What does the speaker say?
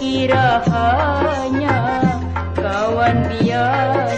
Kukira hanya kawan biasa